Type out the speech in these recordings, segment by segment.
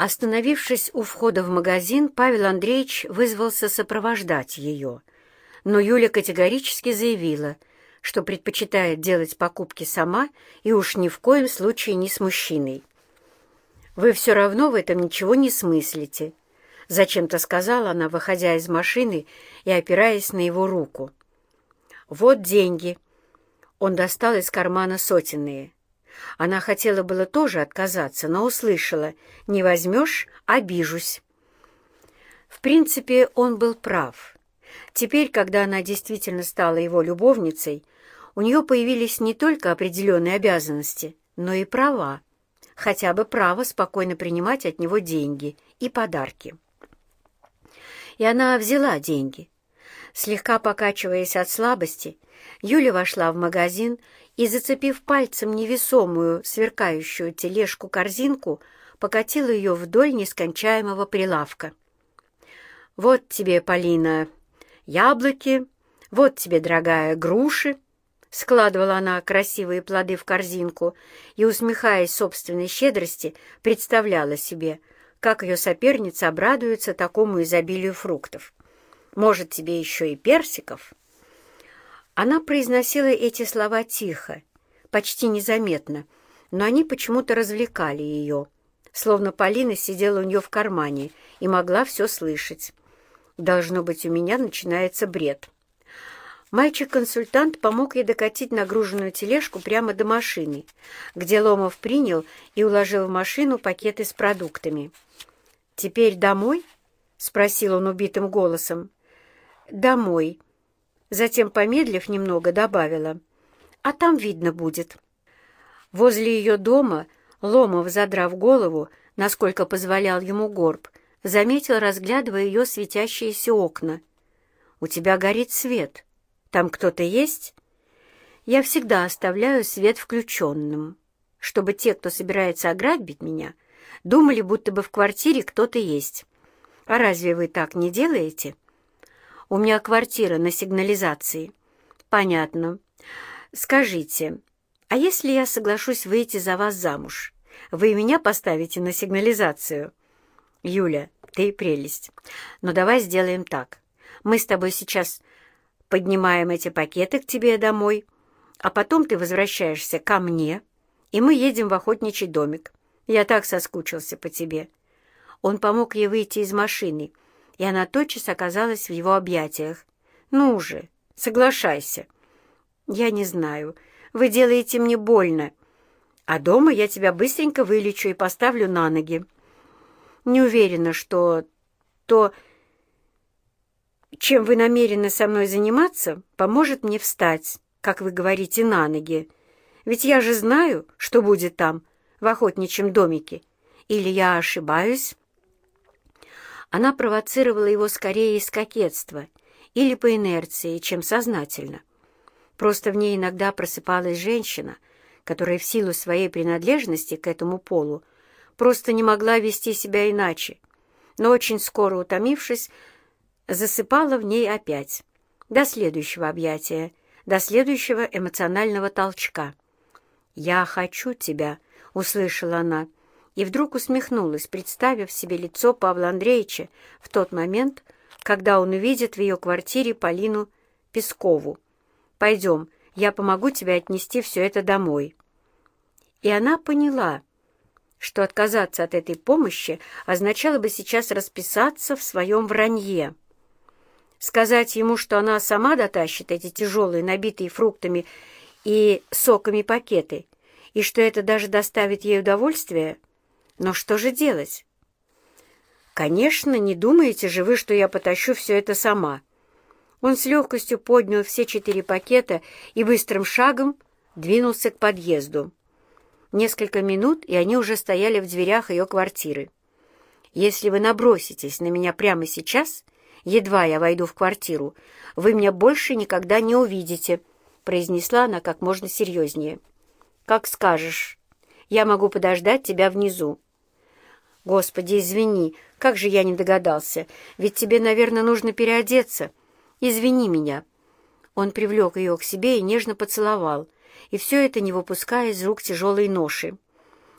Остановившись у входа в магазин, Павел Андреевич вызвался сопровождать ее. Но Юля категорически заявила, что предпочитает делать покупки сама и уж ни в коем случае не с мужчиной. «Вы все равно в этом ничего не смыслите», — зачем-то сказала она, выходя из машины и опираясь на его руку. «Вот деньги». Он достал из кармана сотенные. Она хотела было тоже отказаться, но услышала «Не возьмешь — обижусь». В принципе, он был прав. Теперь, когда она действительно стала его любовницей, у нее появились не только определенные обязанности, но и права, хотя бы право спокойно принимать от него деньги и подарки. И она взяла деньги. Слегка покачиваясь от слабости, Юля вошла в магазин и, зацепив пальцем невесомую, сверкающую тележку-корзинку, покатила ее вдоль нескончаемого прилавка. «Вот тебе, Полина, яблоки, вот тебе, дорогая, груши!» Складывала она красивые плоды в корзинку и, усмехаясь собственной щедрости, представляла себе, как ее соперница обрадуется такому изобилию фруктов. «Может, тебе еще и персиков?» Она произносила эти слова тихо, почти незаметно, но они почему-то развлекали ее, словно Полина сидела у нее в кармане и могла все слышать. Должно быть, у меня начинается бред. Мальчик-консультант помог ей докатить нагруженную тележку прямо до машины, где Ломов принял и уложил в машину пакеты с продуктами. «Теперь домой?» — спросил он убитым голосом. «Домой», Затем, помедлив немного, добавила. «А там видно будет». Возле ее дома, Ломов, задрав голову, насколько позволял ему горб, заметил, разглядывая ее светящиеся окна. «У тебя горит свет. Там кто-то есть?» «Я всегда оставляю свет включенным, чтобы те, кто собирается ограбить меня, думали, будто бы в квартире кто-то есть. А разве вы так не делаете?» У меня квартира на сигнализации». «Понятно. Скажите, а если я соглашусь выйти за вас замуж, вы меня поставите на сигнализацию?» «Юля, ты прелесть. Но давай сделаем так. Мы с тобой сейчас поднимаем эти пакеты к тебе домой, а потом ты возвращаешься ко мне, и мы едем в охотничий домик. Я так соскучился по тебе». Он помог ей выйти из машины, и она тотчас оказалась в его объятиях. «Ну же, соглашайся». «Я не знаю. Вы делаете мне больно. А дома я тебя быстренько вылечу и поставлю на ноги. Не уверена, что то, чем вы намерены со мной заниматься, поможет мне встать, как вы говорите, на ноги. Ведь я же знаю, что будет там, в охотничьем домике. Или я ошибаюсь?» Она провоцировала его скорее из кокетства или по инерции, чем сознательно. Просто в ней иногда просыпалась женщина, которая в силу своей принадлежности к этому полу просто не могла вести себя иначе, но очень скоро утомившись, засыпала в ней опять. До следующего объятия, до следующего эмоционального толчка. «Я хочу тебя», — услышала она, — и вдруг усмехнулась, представив себе лицо Павла Андреевича в тот момент, когда он увидит в ее квартире Полину Пескову. «Пойдем, я помогу тебе отнести все это домой». И она поняла, что отказаться от этой помощи означало бы сейчас расписаться в своем вранье. Сказать ему, что она сама дотащит эти тяжелые, набитые фруктами и соками пакеты, и что это даже доставит ей удовольствие — но что же делать? Конечно, не думаете же вы, что я потащу все это сама. Он с легкостью поднял все четыре пакета и быстрым шагом двинулся к подъезду. Несколько минут, и они уже стояли в дверях ее квартиры. «Если вы наброситесь на меня прямо сейчас, едва я войду в квартиру, вы меня больше никогда не увидите», произнесла она как можно серьезнее. «Как скажешь. Я могу подождать тебя внизу». «Господи, извини, как же я не догадался, ведь тебе, наверное, нужно переодеться. Извини меня». Он привлек ее к себе и нежно поцеловал, и все это не выпуская из рук тяжелой ноши.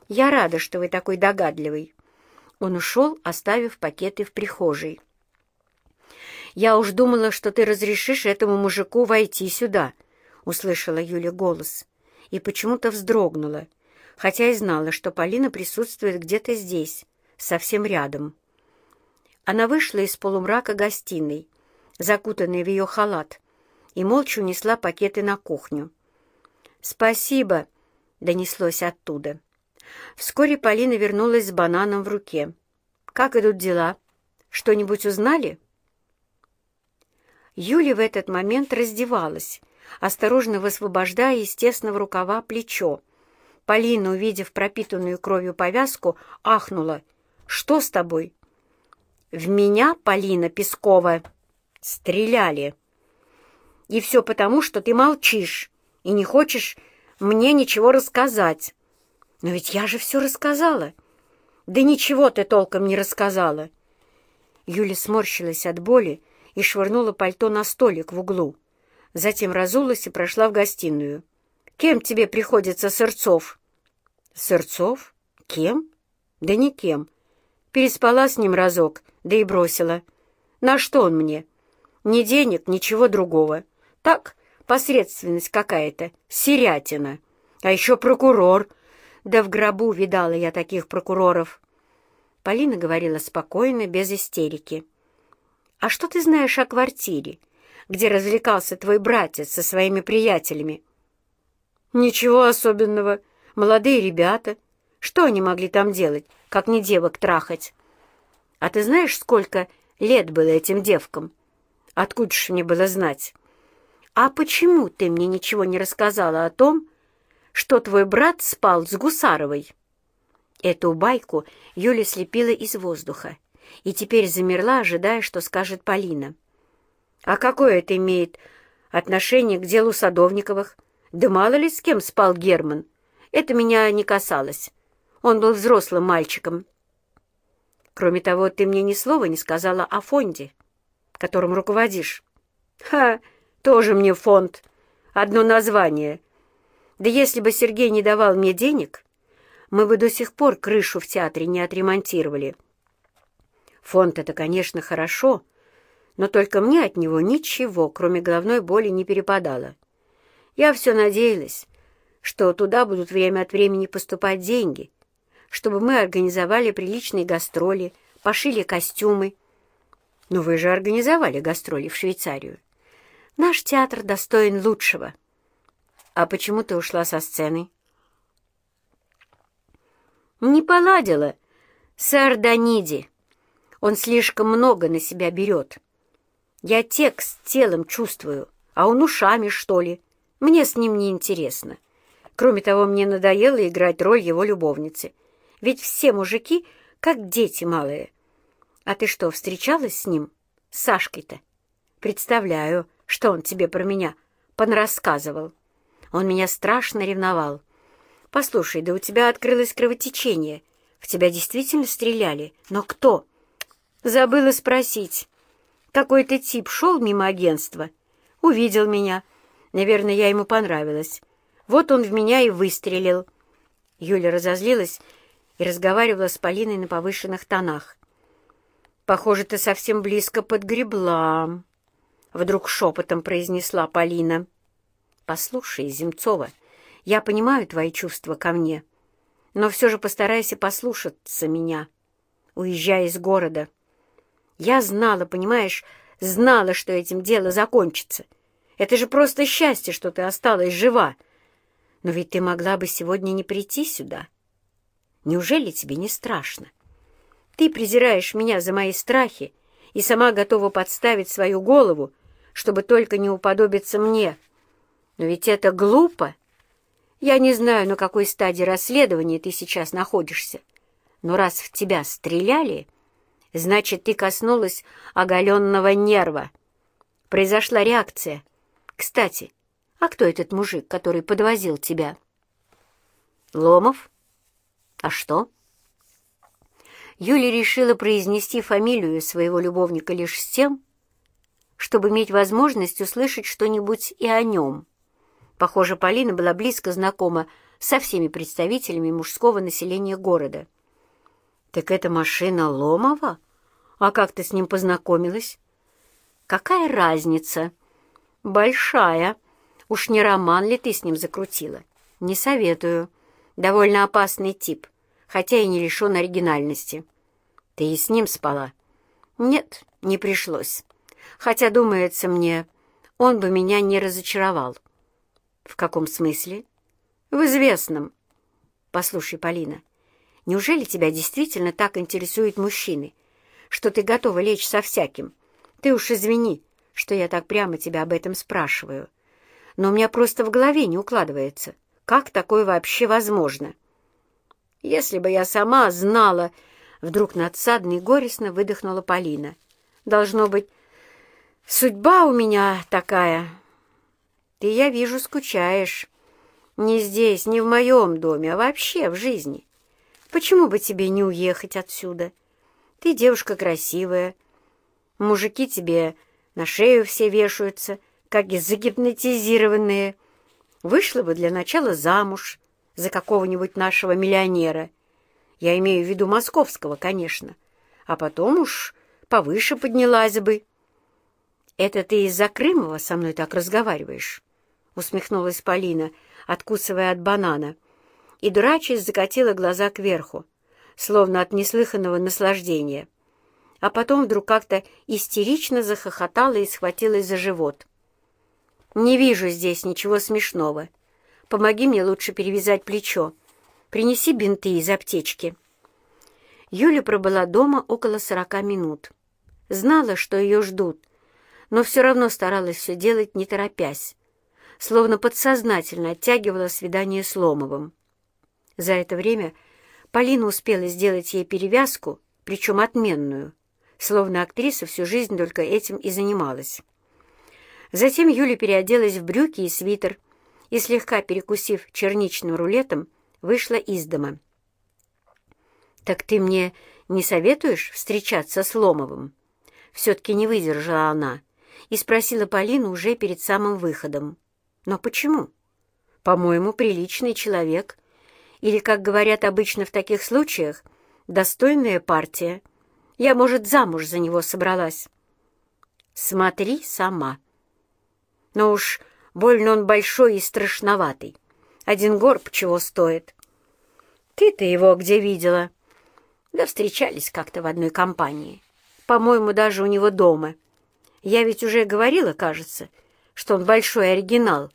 «Я рада, что вы такой догадливый». Он ушел, оставив пакеты в прихожей. «Я уж думала, что ты разрешишь этому мужику войти сюда», — услышала Юля голос, и почему-то вздрогнула, хотя и знала, что Полина присутствует где-то здесь, совсем рядом. Она вышла из полумрака гостиной, закутанная в ее халат, и молча унесла пакеты на кухню. «Спасибо», — донеслось оттуда. Вскоре Полина вернулась с бананом в руке. «Как идут дела? Что-нибудь узнали?» Юля в этот момент раздевалась, осторожно высвобождая из тесного рукава плечо. Полина, увидев пропитанную кровью повязку, ахнула. «Что с тобой?» «В меня, Полина Пескова, стреляли!» «И все потому, что ты молчишь и не хочешь мне ничего рассказать». «Но ведь я же все рассказала». «Да ничего ты толком не рассказала». Юля сморщилась от боли и швырнула пальто на столик в углу. Затем разулась и прошла в гостиную. «Кем тебе приходится Сырцов?» «Сырцов? Кем?» «Да никем. Переспала с ним разок, да и бросила. На что он мне? Ни денег, ничего другого. Так, посредственность какая-то, серятина. А еще прокурор — да в гробу видала я таких прокуроров. Полина говорила спокойно, без истерики. «А что ты знаешь о квартире, где развлекался твой братец со своими приятелями?» «Ничего особенного. Молодые ребята. Что они могли там делать, как не девок трахать?» «А ты знаешь, сколько лет было этим девкам? Откуда ж мне было знать?» «А почему ты мне ничего не рассказала о том, что твой брат спал с Гусаровой». Эту байку Юля слепила из воздуха и теперь замерла, ожидая, что скажет Полина. «А какое это имеет отношение к делу Садовниковых? Да мало ли с кем спал Герман. Это меня не касалось. Он был взрослым мальчиком. Кроме того, ты мне ни слова не сказала о фонде, которым руководишь. Ха, тоже мне фонд. Одно название — да если бы Сергей не давал мне денег, мы бы до сих пор крышу в театре не отремонтировали. Фонд — это, конечно, хорошо, но только мне от него ничего, кроме головной боли, не перепадало. Я все надеялась, что туда будут время от времени поступать деньги, чтобы мы организовали приличные гастроли, пошили костюмы. Но вы же организовали гастроли в Швейцарию. Наш театр достоин лучшего. «А почему ты ушла со сцены?» «Не поладила с Арданиди. Он слишком много на себя берет. Я текст телом чувствую, а он ушами, что ли. Мне с ним не интересно. Кроме того, мне надоело играть роль его любовницы. Ведь все мужики как дети малые. А ты что, встречалась с ним? С Сашкой-то? Представляю, что он тебе про меня понарассказывал». Он меня страшно ревновал. «Послушай, да у тебя открылось кровотечение. В тебя действительно стреляли? Но кто?» «Забыла спросить. Какой-то тип шел мимо агентства, увидел меня. Наверное, я ему понравилась. Вот он в меня и выстрелил». Юля разозлилась и разговаривала с Полиной на повышенных тонах. «Похоже, ты совсем близко подгребла», — вдруг шепотом произнесла Полина. «Послушай, Земцова, я понимаю твои чувства ко мне, но все же постарайся послушаться меня, уезжая из города. Я знала, понимаешь, знала, что этим дело закончится. Это же просто счастье, что ты осталась жива. Но ведь ты могла бы сегодня не прийти сюда. Неужели тебе не страшно? Ты презираешь меня за мои страхи и сама готова подставить свою голову, чтобы только не уподобиться мне». Но ведь это глупо. Я не знаю, на какой стадии расследования ты сейчас находишься, но раз в тебя стреляли, значит, ты коснулась оголенного нерва. Произошла реакция. Кстати, а кто этот мужик, который подвозил тебя? Ломов? А что? Юля решила произнести фамилию своего любовника лишь с тем, чтобы иметь возможность услышать что-нибудь и о нем. Похоже, Полина была близко знакома со всеми представителями мужского населения города. Так это машина Ломова? А как ты с ним познакомилась? Какая разница? Большая. Уж не роман ли ты с ним закрутила? Не советую. Довольно опасный тип, хотя и не лишен оригинальности. Ты и с ним спала? Нет, не пришлось. Хотя, думается мне, он бы меня не разочаровал. В каком смысле? В известном. Послушай, Полина, неужели тебя действительно так интересуют мужчины, что ты готова лечь со всяким? Ты уж извини, что я так прямо тебя об этом спрашиваю. Но у меня просто в голове не укладывается. Как такое вообще возможно? Если бы я сама знала... Вдруг надсадно и горестно выдохнула Полина. Должно быть, судьба у меня такая. Ты, я вижу, скучаешь. Не здесь, не в моем доме, а вообще в жизни. Почему бы тебе не уехать отсюда? Ты девушка красивая. Мужики тебе на шею все вешаются, как загипнотизированные. Вышла бы для начала замуж за какого-нибудь нашего миллионера. Я имею в виду московского, конечно. А потом уж повыше поднялась бы. «Это ты из-за Крымова со мной так разговариваешь?» — усмехнулась Полина, откусывая от банана. И, дурачись, закатила глаза кверху, словно от неслыханного наслаждения а потом вдруг как-то истерично захохотала и схватилась за живот. «Не вижу здесь ничего смешного. Помоги мне лучше перевязать плечо. Принеси бинты из аптечки». Юля пробыла дома около сорока минут. Знала, что ее ждут, но все равно старалась все делать, не торопясь, словно подсознательно оттягивала свидание с Ломовым. За это время Полина успела сделать ей перевязку, причем отменную, словно актриса всю жизнь только этим и занималась. Затем Юля переоделась в брюки и свитер и, слегка перекусив черничным рулетом, вышла из дома. «Так ты мне не советуешь встречаться с Ломовым?» Все-таки не выдержала она и спросила Полину уже перед самым выходом. «Но почему?» «По-моему, приличный человек. Или, как говорят обычно в таких случаях, достойная партия. Я, может, замуж за него собралась. Смотри сама. Но уж больно он большой и страшноватый. Один горб чего стоит. Ты-то его где видела? Да встречались как-то в одной компании. По-моему, даже у него дома. Я ведь уже говорила, кажется, что он большой оригинал.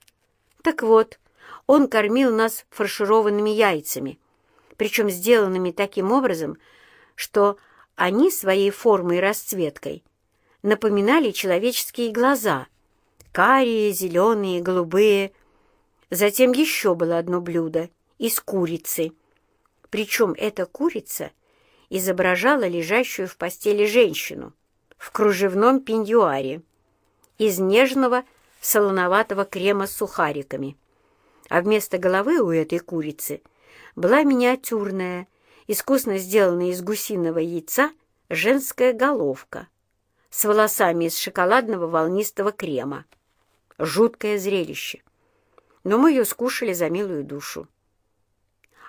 Так вот, он кормил нас фаршированными яйцами, причем сделанными таким образом, что они своей формой и расцветкой напоминали человеческие глаза, карие, зеленые, голубые. Затем еще было одно блюдо из курицы. Причем эта курица изображала лежащую в постели женщину в кружевном пеньюаре из нежного солоноватого крема с сухариками. А вместо головы у этой курицы была миниатюрная, искусно сделанная из гусиного яйца женская головка с волосами из шоколадного волнистого крема. Жуткое зрелище. Но мы ее скушали за милую душу.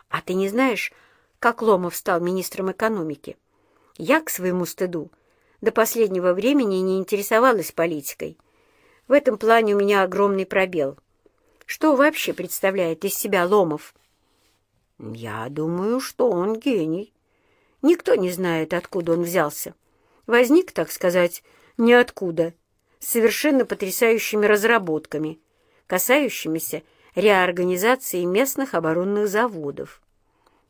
А ты не знаешь, как Ломов стал министром экономики? Я, к своему стыду, до последнего времени не интересовалась политикой. В этом плане у меня огромный пробел. Что вообще представляет из себя Ломов? Я думаю, что он гений. Никто не знает, откуда он взялся. Возник, так сказать, ниоткуда, совершенно потрясающими разработками, касающимися реорганизации местных оборонных заводов.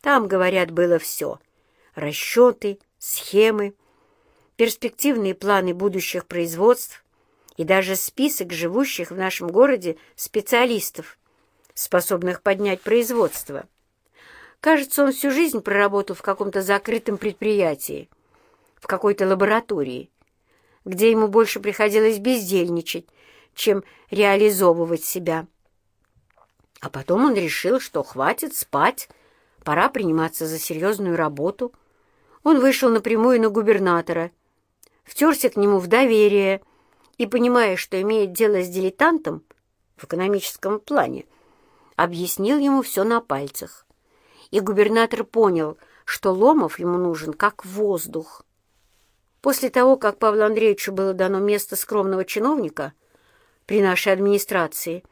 Там, говорят, было все — расчеты, схемы, перспективные планы будущих производств и даже список живущих в нашем городе специалистов, способных поднять производство. Кажется, он всю жизнь проработал в каком-то закрытом предприятии, в какой-то лаборатории, где ему больше приходилось бездельничать, чем реализовывать себя. А потом он решил, что хватит спать, пора приниматься за серьезную работу. Он вышел напрямую на губернатора, втерся к нему в доверие и, понимая, что имеет дело с дилетантом в экономическом плане, объяснил ему все на пальцах и губернатор понял, что Ломов ему нужен как воздух. После того, как Павлу Андреевичу было дано место скромного чиновника при нашей администрации,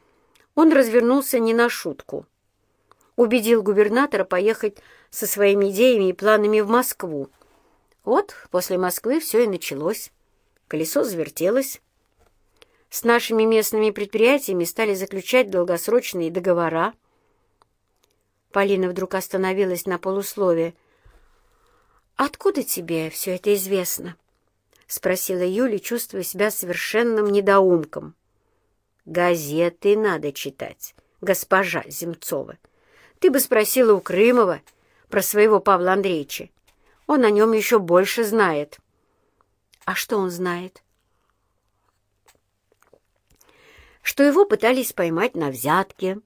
он развернулся не на шутку. Убедил губернатора поехать со своими идеями и планами в Москву. Вот после Москвы все и началось. Колесо завертелось. С нашими местными предприятиями стали заключать долгосрочные договора. Полина вдруг остановилась на полуслове. «Откуда тебе все это известно?» — спросила Юля, чувствуя себя совершенным недоумком. «Газеты надо читать, госпожа Земцова. Ты бы спросила у Крымова про своего Павла Андреевича. Он о нем еще больше знает». «А что он знает?» «Что его пытались поймать на взятке.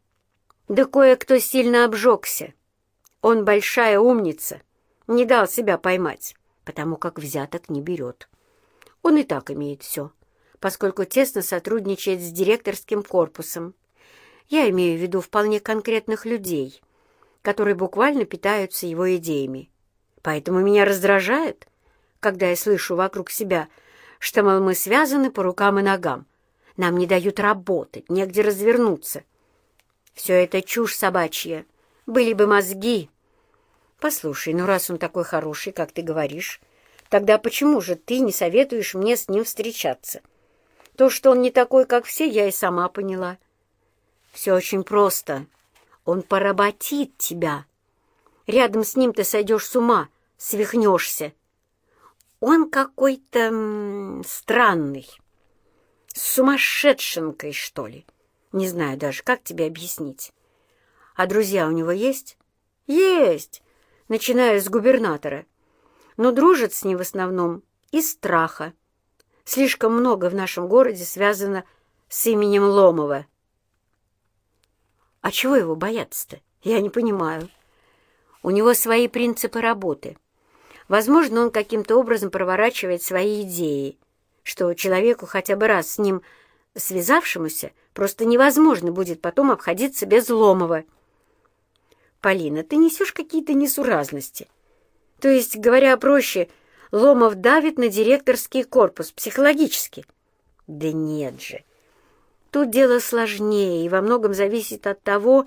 Да кое-кто сильно обжегся. Он большая умница» не дал себя поймать, потому как взяток не берет. Он и так имеет все, поскольку тесно сотрудничает с директорским корпусом. Я имею в виду вполне конкретных людей, которые буквально питаются его идеями. Поэтому меня раздражает, когда я слышу вокруг себя, что, мол, мы связаны по рукам и ногам. Нам не дают работать, негде развернуться. Все это чушь собачья. Были бы мозги, «Послушай, ну раз он такой хороший, как ты говоришь, тогда почему же ты не советуешь мне с ним встречаться? То, что он не такой, как все, я и сама поняла. Все очень просто. Он поработит тебя. Рядом с ним ты сойдешь с ума, свихнешься. Он какой-то странный, с сумасшедшенкой, что ли. Не знаю даже, как тебе объяснить. А друзья у него есть? Есть начиная с губернатора, но дружат с ним в основном из страха. Слишком много в нашем городе связано с именем Ломова. А чего его бояться-то? Я не понимаю. У него свои принципы работы. Возможно, он каким-то образом проворачивает свои идеи, что человеку хотя бы раз с ним связавшемуся просто невозможно будет потом обходиться без Ломова. Полина, ты несешь какие-то несуразности. То есть, говоря проще, Ломов давит на директорский корпус психологически. Да нет же. Тут дело сложнее и во многом зависит от того,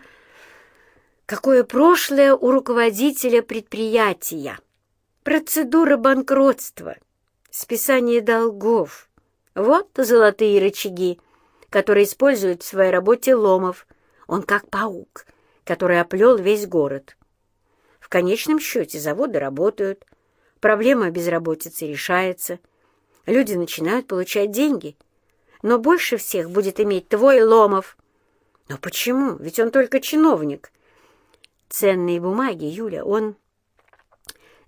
какое прошлое у руководителя предприятия. Процедура банкротства, списание долгов. Вот золотые рычаги, которые использует в своей работе Ломов. Он как паук, который оплел весь город. Конечном счете заводы работают, проблема безработицы решается, люди начинают получать деньги. Но больше всех будет иметь твой Ломов. Но почему? Ведь он только чиновник. Ценные бумаги, Юля, он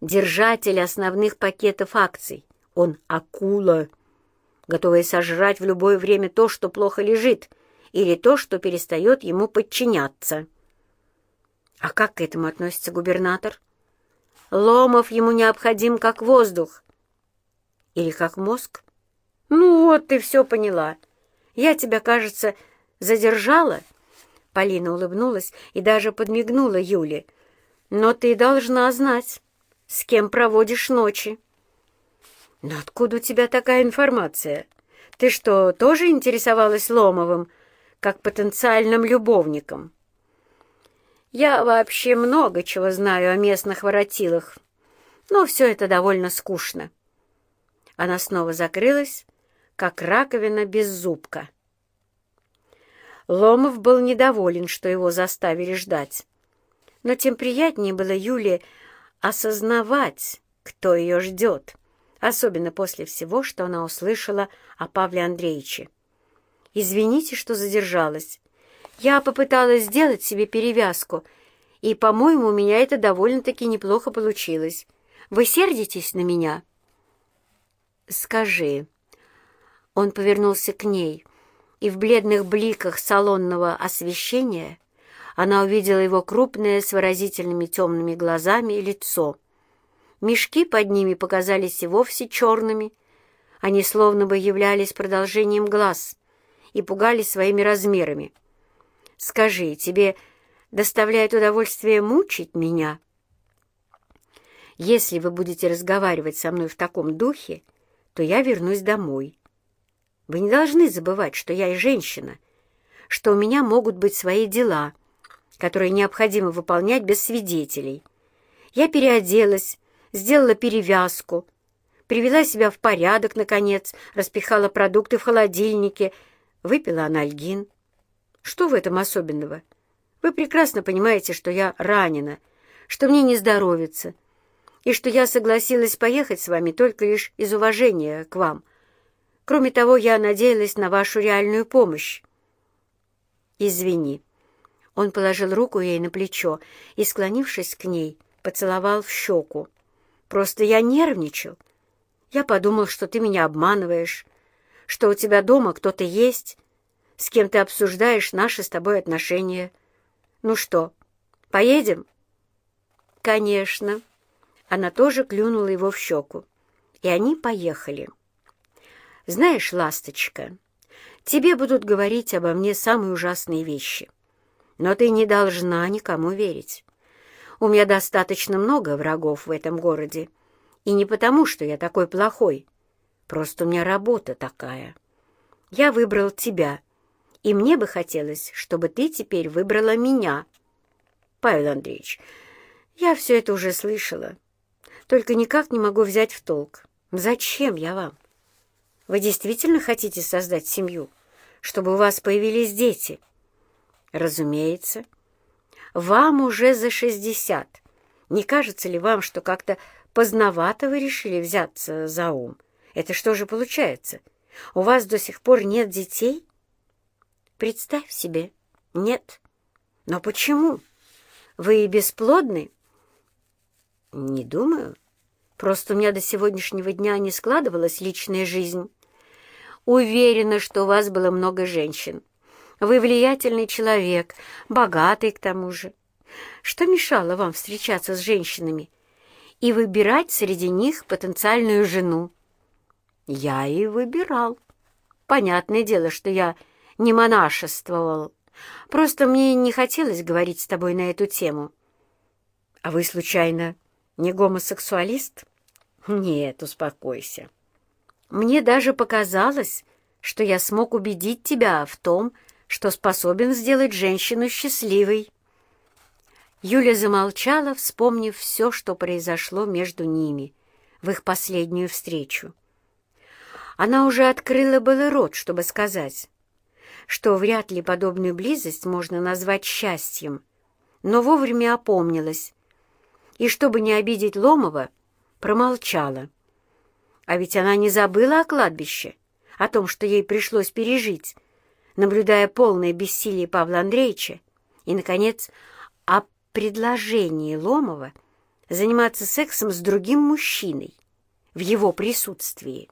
держатель основных пакетов акций. Он акула, готовая сожрать в любое время то, что плохо лежит, или то, что перестает ему подчиняться. А как к этому относится губернатор? Ломов ему необходим как воздух. Или как мозг? Ну вот, ты все поняла. Я тебя, кажется, задержала? Полина улыбнулась и даже подмигнула Юле. Но ты должна знать, с кем проводишь ночи. Но откуда у тебя такая информация? Ты что, тоже интересовалась Ломовым, как потенциальным любовником?» Я вообще много чего знаю о местных воротилах, но все это довольно скучно. Она снова закрылась, как раковина без зубка. Ломов был недоволен, что его заставили ждать. Но тем приятнее было Юле осознавать, кто ее ждет, особенно после всего, что она услышала о Павле Андреевиче. «Извините, что задержалась. Я попыталась сделать себе перевязку, и, по-моему, у меня это довольно-таки неплохо получилось. Вы сердитесь на меня?» «Скажи». Он повернулся к ней, и в бледных бликах салонного освещения она увидела его крупное с выразительными темными глазами лицо. Мешки под ними показались и вовсе черными. Они словно бы являлись продолжением глаз и пугали своими размерами. Скажи, тебе доставляет удовольствие мучить меня?» Если вы будете разговаривать со мной в таком духе, то я вернусь домой. Вы не должны забывать, что я и женщина, что у меня могут быть свои дела, которые необходимо выполнять без свидетелей. Я переоделась, сделала перевязку, привела себя в порядок, наконец, распихала продукты в холодильнике, выпила анальгин. Что в этом особенного? Вы прекрасно понимаете, что я ранена, что мне не здоровится, и что я согласилась поехать с вами только лишь из уважения к вам. Кроме того, я надеялась на вашу реальную помощь. Извини. Он положил руку ей на плечо и, склонившись к ней, поцеловал в щеку. Просто я нервничал. Я подумал, что ты меня обманываешь, что у тебя дома кто-то есть, с кем ты обсуждаешь наши с тобой отношения. Ну что, поедем? Конечно. Она тоже клюнула его в щеку, и они поехали. Знаешь, ласточка, тебе будут говорить обо мне самые ужасные вещи, но ты не должна никому верить. У меня достаточно много врагов в этом городе, и не потому, что я такой плохой, просто у меня работа такая. Я выбрал тебя, и мне бы хотелось, чтобы ты теперь выбрала меня. Павел Андреевич, я все это уже слышала, только никак не могу взять в толк. Зачем я вам? Вы действительно хотите создать семью, чтобы у вас появились дети? Разумеется. Вам уже за шестьдесят. Не кажется ли вам, что как-то поздновато вы решили взяться за ум? Это что же получается? У вас до сих пор нет детей? Представь себе, нет. Но почему? Вы бесплодны? «Не думаю. Просто у меня до сегодняшнего дня не складывалась личная жизнь. Уверена, что у вас было много женщин. Вы влиятельный человек, богатый к тому же. Что мешало вам встречаться с женщинами и выбирать среди них потенциальную жену?» «Я и выбирал. Понятное дело, что я не монашествовал. Просто мне не хотелось говорить с тобой на эту тему. А вы, случайно, не гомосексуалист? Нет, успокойся. Мне даже показалось, что я смог убедить тебя в том, что способен сделать женщину счастливой. Юля замолчала, вспомнив все, что произошло между ними в их последнюю встречу. Она уже открыла было рот, чтобы сказать, что вряд ли подобную близость можно назвать счастьем, но вовремя опомнилась и, чтобы не обидеть Ломова, промолчала. А ведь она не забыла о кладбище, о том, что ей пришлось пережить, наблюдая полное бессилие Павла Андреевича, и, наконец, о предложении Ломова заниматься сексом с другим мужчиной в его присутствии.